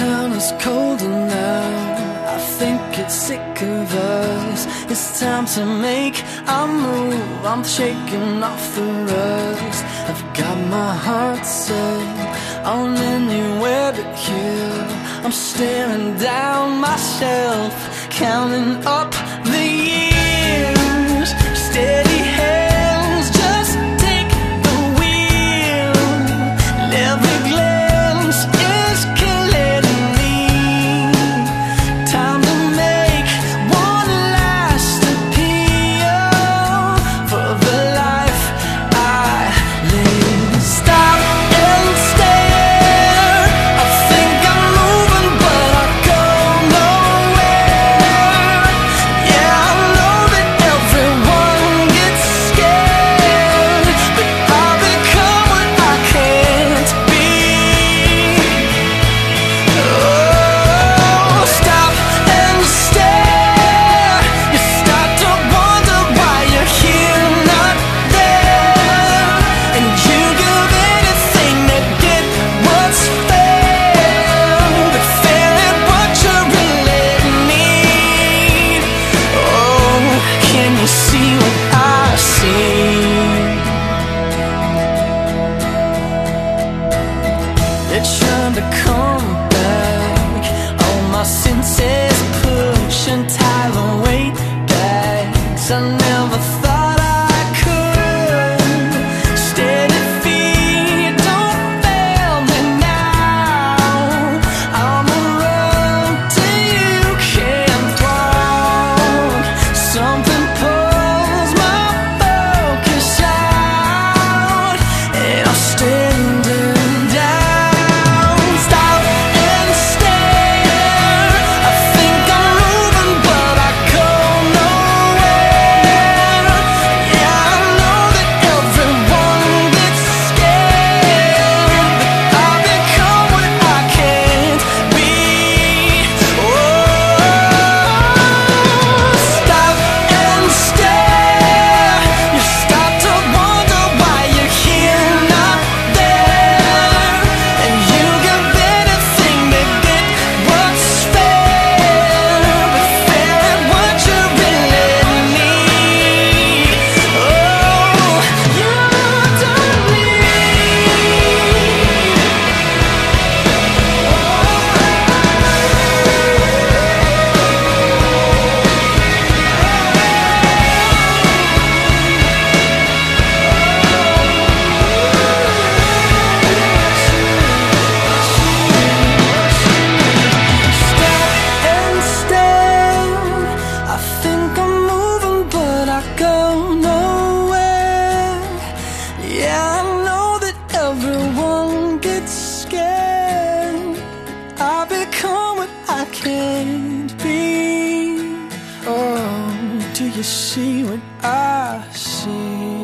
town is colder now. I think it's sick of us. It's time to make a move. I'm shaking off the rust. I've got my heart set on anywhere but here. I'm staring down myself, counting up the years. time to come back. All my senses push and tie the weight back Everyone gets scared. I become what I can't be. Oh, do you see what I see?